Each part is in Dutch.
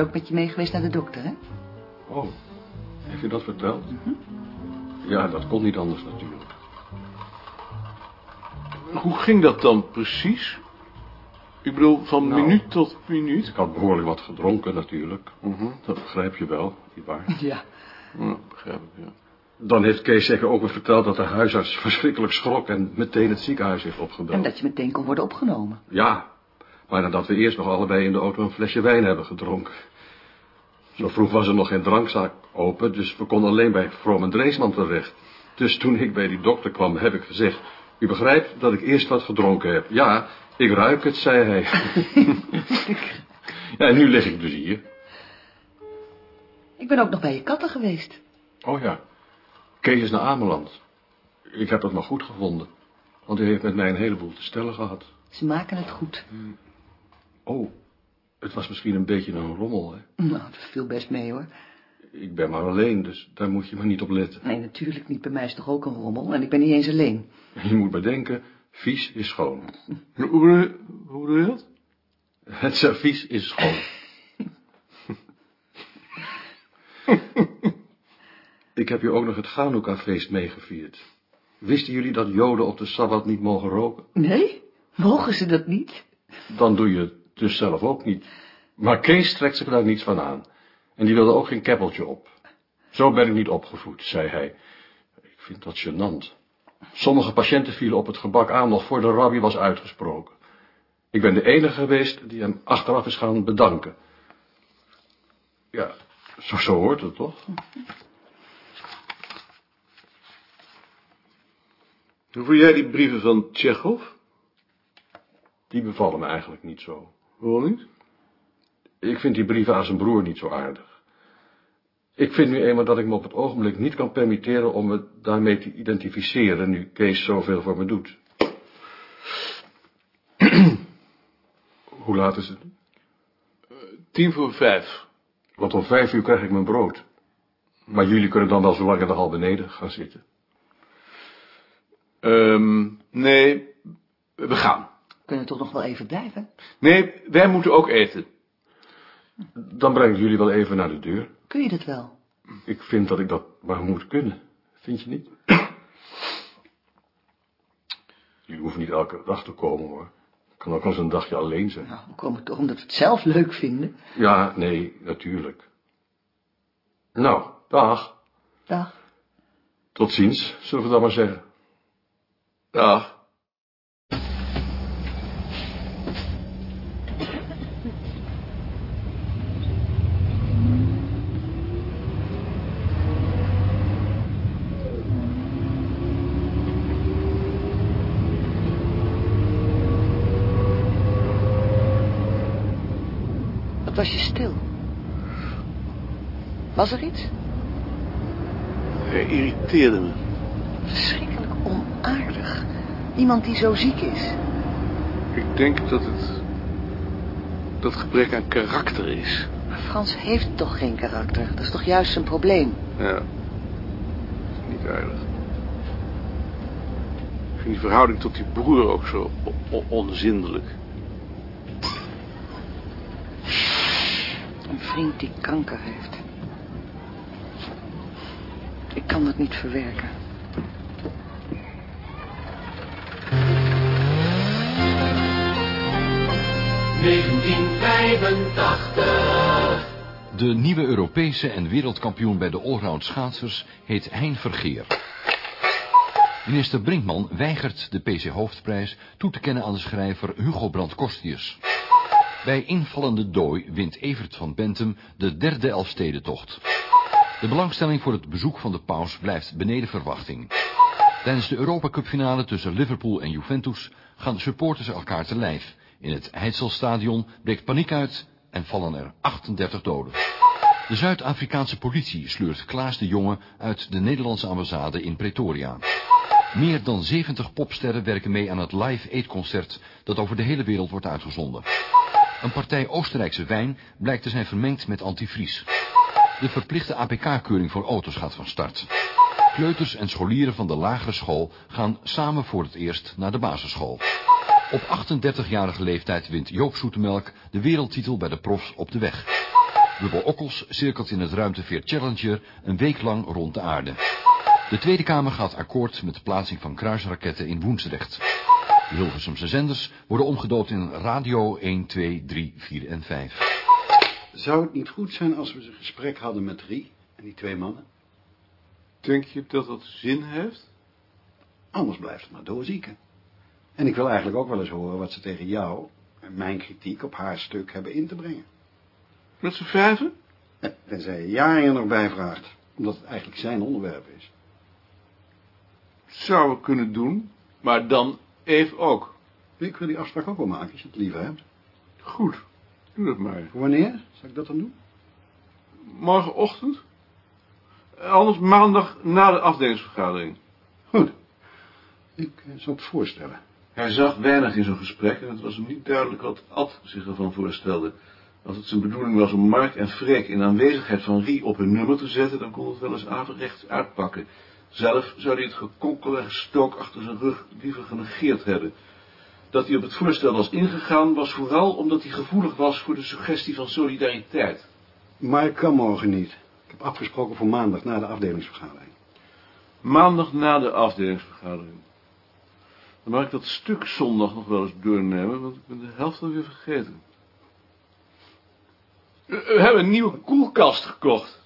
ook met je mee geweest naar de dokter, hè? Oh, heeft je dat verteld? Ja, dat kon niet anders natuurlijk. Hoe ging dat dan precies? Ik bedoel, van Nou. minuut tot minuut? Ik had behoorlijk wat gedronken natuurlijk. Dat begrijp je wel, nietwaar? Ja. Ja, begrijp ik, ja. Dan heeft Kees zeker ook weer verteld dat de huisarts verschrikkelijk schrok en meteen het ziekenhuis heeft opgebeld. En dat je meteen kon worden opgenomen. Ja, maar nadat we eerst nog allebei in de auto een flesje wijn hebben gedronken. Zo vroeg was er nog geen drankzaak open, dus we konden alleen bij Vroom en Dreesman terecht. Dus toen ik bij die dokter kwam, heb ik gezegd... U begrijpt dat ik eerst wat gedronken heb. Ja, ik ruik het, zei hij. ja, en nu lig ik dus hier. Ik ben ook nog bij je katten geweest. Oh ja, Kees is naar Ameland. Ik heb dat maar goed gevonden. Want u heeft met mij een heleboel te stellen gehad. Ze maken het goed. Oh, het was misschien een beetje een rommel, hè? Nou, dat viel best mee, hoor. Ik ben maar alleen, dus daar moet je maar niet op letten. Nee, natuurlijk niet. Bij mij is toch ook een rommel. En ik ben niet eens alleen. Je moet bedenken, vies is schoon. Hoe bedoel je- hoe bedoel je dat? Het servies is schoon. Ik heb je ook nog het Chanukka-feest meegevierd. Wisten jullie dat joden op de Sabbat niet mogen roken? Nee? Mogen ze dat niet? Dan doe je het dus zelf ook niet. Maar Kees trekt zich daar niets van aan. En die wilde ook geen keppeltje op. Zo ben ik niet opgevoed, zei hij. Ik vind dat gênant. Sommige patiënten vielen op het gebak aan nog voor de rabbi was uitgesproken. Ik ben de enige geweest die hem achteraf is gaan bedanken. Ja, zo, zo hoort het toch? Hoe vond jij die brieven van Tsjechov? Die bevallen me eigenlijk niet zo. Waarom niet? Ik vind die brieven aan zijn broer niet zo aardig. Ik vind nu eenmaal dat ik me op het ogenblik niet kan permitteren om me daarmee te identificeren, nu Kees zoveel voor me doet. Hoe laat is het? Tien voor vijf. Want om vijf uur krijg ik mijn brood. Maar jullie kunnen dan wel zo lang in de hal beneden gaan zitten. Ehm, nee, we gaan. We kunnen toch nog wel even blijven? Nee, wij moeten ook eten. Dan breng ik jullie wel even naar de deur. Kun je dat wel? Ik vind dat ik dat maar moet kunnen. Vind je niet? Jullie hoeven niet elke dag te komen, hoor. Kan ook wel eens een dagje alleen zijn. Nou, we komen toch omdat we het zelf leuk vinden. Ja, nee, natuurlijk. Nou, dag. Dag. Tot ziens, zullen we dan maar zeggen. Dag. Wat was je stil? Was er iets? Hij irriteerde me. Verschrikkelijk onaardig. Iemand die zo ziek is. Ik denk dat het... dat gebrek aan karakter is. Maar Frans heeft toch geen karakter? Dat is toch juist zijn probleem? Ja. Dat is niet aardig. Ik vind die verhouding tot die broer ook zo onzindelijk. Vriend die kanker heeft. Ik kan dat niet verwerken. De nieuwe Europese en wereldkampioen bij de allround schaatsers heet Hein Vergeer. Minister Brinkman weigert de PC Hoofdprijs toe te kennen aan de schrijver Hugo Brandt Kostius. Bij invallende dooi wint Evert van Bentum de derde Elfstedentocht. De belangstelling voor het bezoek van de paus blijft beneden verwachting. Tijdens de Europa Cup finale tussen Liverpool en Juventus gaan de supporters elkaar te lijf. In het Heidselstadion breekt paniek uit en vallen er 38 doden. De Zuid-Afrikaanse politie sleurt Klaas de Jonge uit de Nederlandse ambassade in Pretoria. Meer dan 70 popsterren werken mee aan het live eetconcert dat over de hele wereld wordt uitgezonden. Een partij Oostenrijkse wijn blijkt te zijn vermengd met antivries. De verplichte APK-keuring voor auto's gaat van start. Kleuters en scholieren van de lagere school gaan samen voor het eerst naar de basisschool. Op 38-jarige leeftijd wint Joop Zoetemelk de wereldtitel bij de profs op de weg. Bubbel Okkels cirkelt in het ruimteveer Challenger een week lang rond de aarde. De Tweede Kamer gaat akkoord met de plaatsing van kruisraketten in Woensdrecht. De Hilversumse zenders worden omgedoopt in Radio 1, 2, 3, 4 en 5. Zou het niet goed zijn als we eens een gesprek hadden met Rie en die twee mannen? Denk je dat dat zin heeft? Anders blijft het maar doorzieken. En ik wil eigenlijk ook wel eens horen wat ze tegen jou en mijn kritiek op haar stuk hebben in te brengen. Met z'n vijven? Tenzij je Jaren er nog bij vraagt, omdat het eigenlijk zijn onderwerp is. Zouden we kunnen doen, maar dan Eve ook. Ik wil die afspraak ook wel maken, als je het liever hebt. Goed, doe dat maar. Wanneer? Zal ik dat dan doen? Morgenochtend? Anders maandag na de afdelingsvergadering. Goed. Ik eh, zal het voorstellen. Hij zag weinig in zo'n gesprek en het was hem niet duidelijk wat Ad zich ervan voorstelde. Als het zijn bedoeling was om Mark en Freek in aanwezigheid van Rie op hun nummer te zetten, dan kon het wel eens averechts uitpakken. Zelf zou hij het gekonkel en gestook achter zijn rug liever genegeerd hebben. Dat hij op het voorstel was ingegaan, was vooral omdat hij gevoelig was voor de suggestie van solidariteit. Maar ik kan morgen niet. Ik heb afgesproken voor maandag na de afdelingsvergadering. Maandag na de afdelingsvergadering. Dan mag ik dat stuk zondag nog wel eens doornemen, want ik ben de helft alweer vergeten. We hebben een nieuwe koelkast gekocht.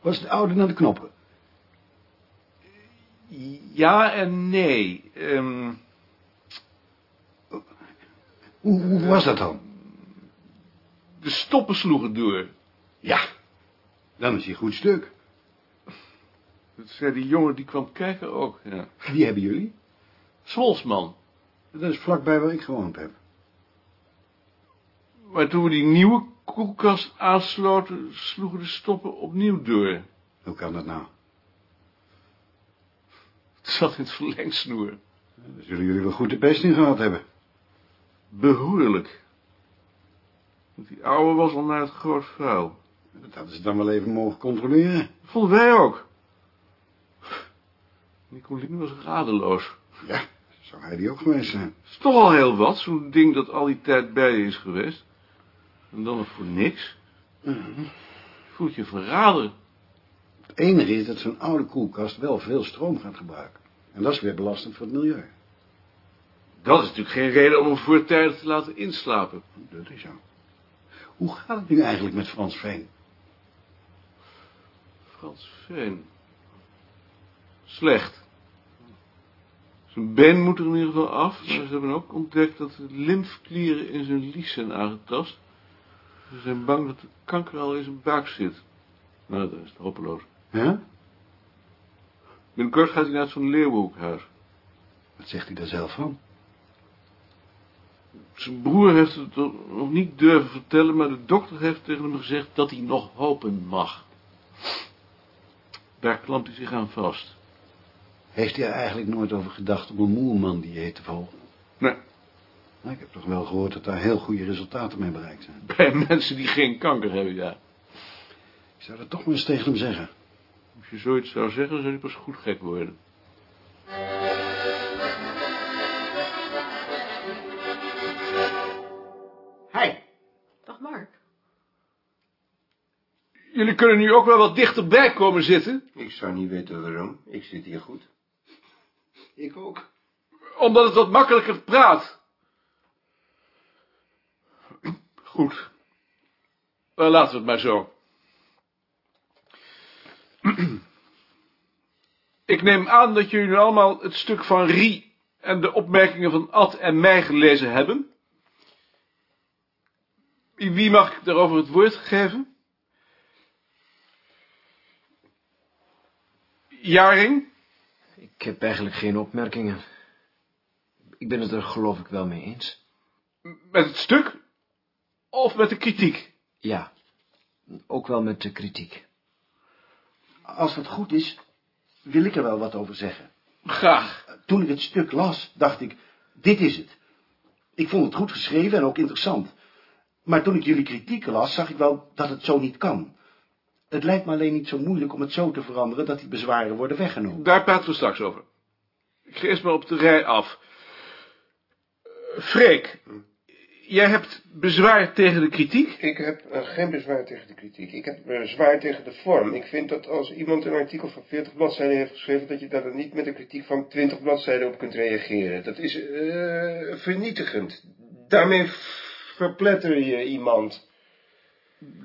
Was de oude naar de knoppen? Ja en nee. Ehm, Hoe, hoe was dat dan? de stoppen sloegen door. Ja, dan is hij goed stuk. Dat zei die jongen die kwam kijken ook, ja. Wie hebben jullie? Zwolsman. Dat is vlakbij waar ik gewoond heb. Maar toen we die nieuwe koelkast aansloten, sloegen de stoppen opnieuw door. Hoe kan dat nou? Het zat in het verlengsnoer. Dan zullen jullie wel goed de pest in gehad hebben. Behoorlijk. Want die oude was al naar het groot vuil. Dat hadden ze dan wel even mogen controleren. Dat vonden wij ook. Nicolien was radeloos. Ja, zou hij die ook geweest zijn. Het is toch al heel wat, zo'n ding dat al die tijd bij je is geweest. En dan nog voor niks. Je voelt je verraden. Het enige is dat zo'n oude koelkast wel veel stroom gaat gebruiken. En dat is weer belastend voor het milieu. Dat is natuurlijk geen reden om hem voortijdig te laten inslapen. Dat is zo. Hoe gaat het nu eigenlijk met Frans Veen? Frans Veen. Slecht. Zijn been moet er in ieder geval af. Maar ze hebben ook ontdekt dat de lymfklieren in zijn lies zijn aangetast. Ze zijn bang dat de kanker al in zijn buik zit. Nou, dat is hopeloos. Ja? Binnenkort gaat hij naar het Van Leeuwenhoekhuis. Wat zegt hij daar zelf van? Zijn broer heeft het nog niet durven vertellen, maar de dokter heeft tegen hem gezegd dat hij nog hopen mag. Daar klampt hij zich aan vast. Heeft hij er eigenlijk nooit over gedacht om een moerman-dieet te volgen? Nee, Nou, ik heb toch wel gehoord dat daar heel goede resultaten mee bereikt zijn. bij mensen die geen kanker hebben, ja. Ik zou dat toch maar eens tegen hem zeggen. Als je zoiets zou zeggen, zou hij pas goed gek worden. Hi. Dag Mark. Jullie kunnen nu ook wel wat dichterbij komen zitten, Ik zou niet weten waarom. Ik zit hier goed. Ik ook. omdat het wat makkelijker praat. Goed. Dan laten we het maar zo. Ik neem aan dat jullie nu allemaal het stuk van Rie en de opmerkingen van Ad en mij gelezen hebben. Wie mag ik daarover het woord geven? Jaring? Ik heb eigenlijk geen opmerkingen. Ik ben het er geloof ik wel mee eens. Met het stuk? Of met de kritiek? Ja, ook wel met de kritiek. Als het goed is, wil ik er wel wat over zeggen. Graag. Toen ik het stuk las, dacht ik, dit is het. Ik vond het goed geschreven en ook interessant. Maar toen ik jullie kritiek las, zag ik wel dat het zo niet kan. Het lijkt me alleen niet zo moeilijk om het zo te veranderen dat die bezwaren worden weggenomen. Daar praten we straks over. Ik ga eerst maar op de rij af. Eh, Freek, jij hebt bezwaar tegen de kritiek? Ik heb eh, geen bezwaar tegen de kritiek. Ik heb bezwaar tegen de vorm. Ik vind dat als iemand een artikel van 40 bladzijden heeft geschreven... dat je daar dan niet met een kritiek van 20 bladzijden op kunt reageren. Dat is eh, vernietigend. Daarmee verpletter je iemand.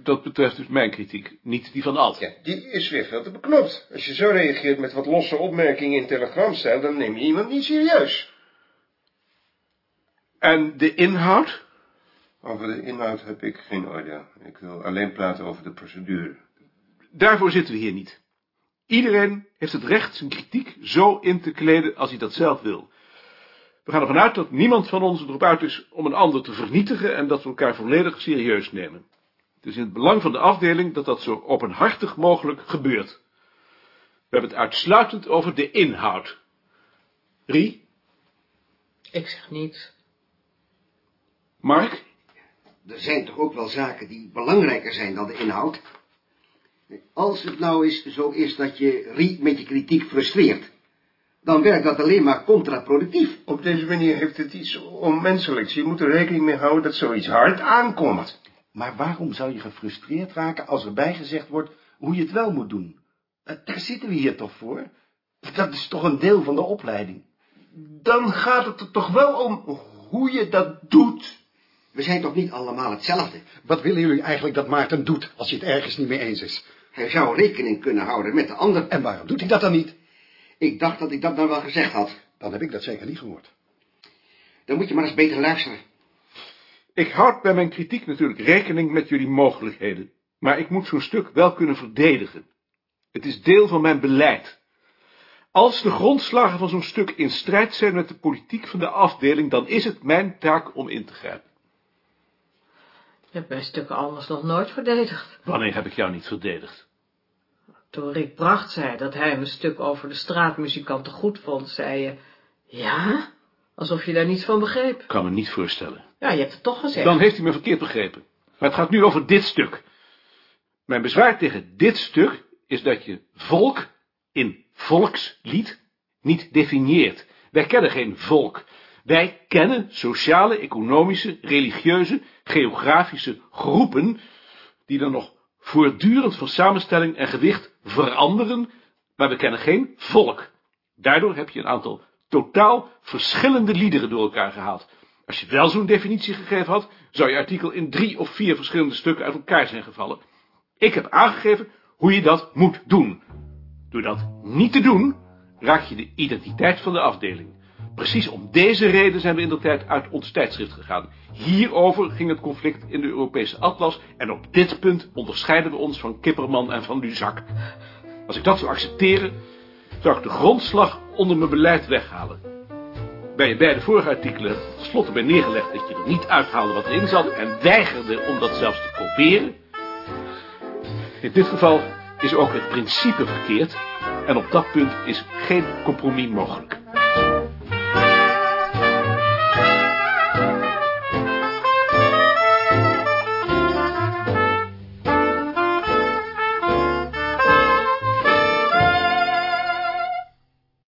Dat betreft dus mijn kritiek, niet die van Alt. Ja, die is weer veel te beknopt. Als je zo reageert met wat losse opmerkingen in telegramstijl... dan neem je iemand niet serieus. En de inhoud? Over de inhoud heb ik geen oordeel. Ik wil alleen praten over de procedure. Daarvoor zitten we hier niet. Iedereen heeft het recht zijn kritiek zo in te kleden als hij dat zelf wil. We gaan ervan uit dat niemand van ons erop uit is om een ander te vernietigen en dat we elkaar volledig serieus nemen. Het is in het belang van de afdeling dat dat zo openhartig mogelijk gebeurt. We hebben het uitsluitend over de inhoud. Rie? Ik zeg niets. Mark? Er zijn toch ook wel zaken die belangrijker zijn dan de inhoud? Als het nou eens zo is dat je Rie met je kritiek frustreert, dan werkt dat alleen maar contraproductief. Op deze manier heeft het iets onmenselijks. Je moet er rekening mee houden dat zoiets hard aankomt. Maar waarom zou je gefrustreerd raken als erbij gezegd wordt hoe je het wel moet doen? Eh, Daar zitten we hier toch voor? Dat is toch een deel van de opleiding? Dan gaat het er toch wel om hoe je dat doet. We zijn toch niet allemaal hetzelfde? Wat willen jullie eigenlijk dat Maarten doet als hij het ergens niet mee eens is? Hij zou rekening kunnen houden met de ander. En waarom doet hij dat dan niet? Ik dacht dat ik dat nou wel gezegd had. Dan heb ik dat zeker niet gehoord. Dan moet je maar eens beter luisteren. Ik houd bij mijn kritiek natuurlijk rekening met jullie mogelijkheden, maar ik moet zo'n stuk wel kunnen verdedigen. Het is deel van mijn beleid. Als de grondslagen van zo'n stuk in strijd zijn met de politiek van de afdeling, dan is het mijn taak om in te grijpen. Je hebt mijn stukken anders nog nooit verdedigd. Wanneer heb ik jou niet verdedigd? Toen Rick Bracht zei dat hij mijn stuk over de straatmuzikanten goed vond, zei je... Ja? Alsof je daar niets van begreep. Ik kan me niet voorstellen. Ja, je hebt het toch gezegd. Dan heeft hij me verkeerd begrepen. Maar het gaat nu over dit stuk. Mijn bezwaar tegen dit stuk is dat je volk in volkslied niet definieert. Wij kennen geen volk. Wij kennen sociale, economische, religieuze, geografische groepen, die dan nog voortdurend van samenstelling en gewicht veranderen, maar we kennen geen volk. Daardoor heb je een aantal totaal verschillende liederen door elkaar gehaald. Als je wel zo'n definitie gegeven had, zou je artikel in drie of vier verschillende stukken uit elkaar zijn gevallen. Ik heb aangegeven hoe je dat moet doen. Door dat niet te doen, raak je de identiteit van de afdeling. Precies om deze reden zijn we in de tijd uit ons tijdschrift gegaan. Hierover ging het conflict in de Europese atlas en op dit punt onderscheiden we ons van Kipperman en van Luzak. Als ik dat zou accepteren, zou ik de grondslag onder mijn beleid weghalen. Bij je beide vorige artikelen tenslotte bij neergelegd dat je er niet uithaalde wat erin zat en weigerde om dat zelfs te proberen. In dit geval is ook het principe verkeerd en op dat punt is geen compromis mogelijk.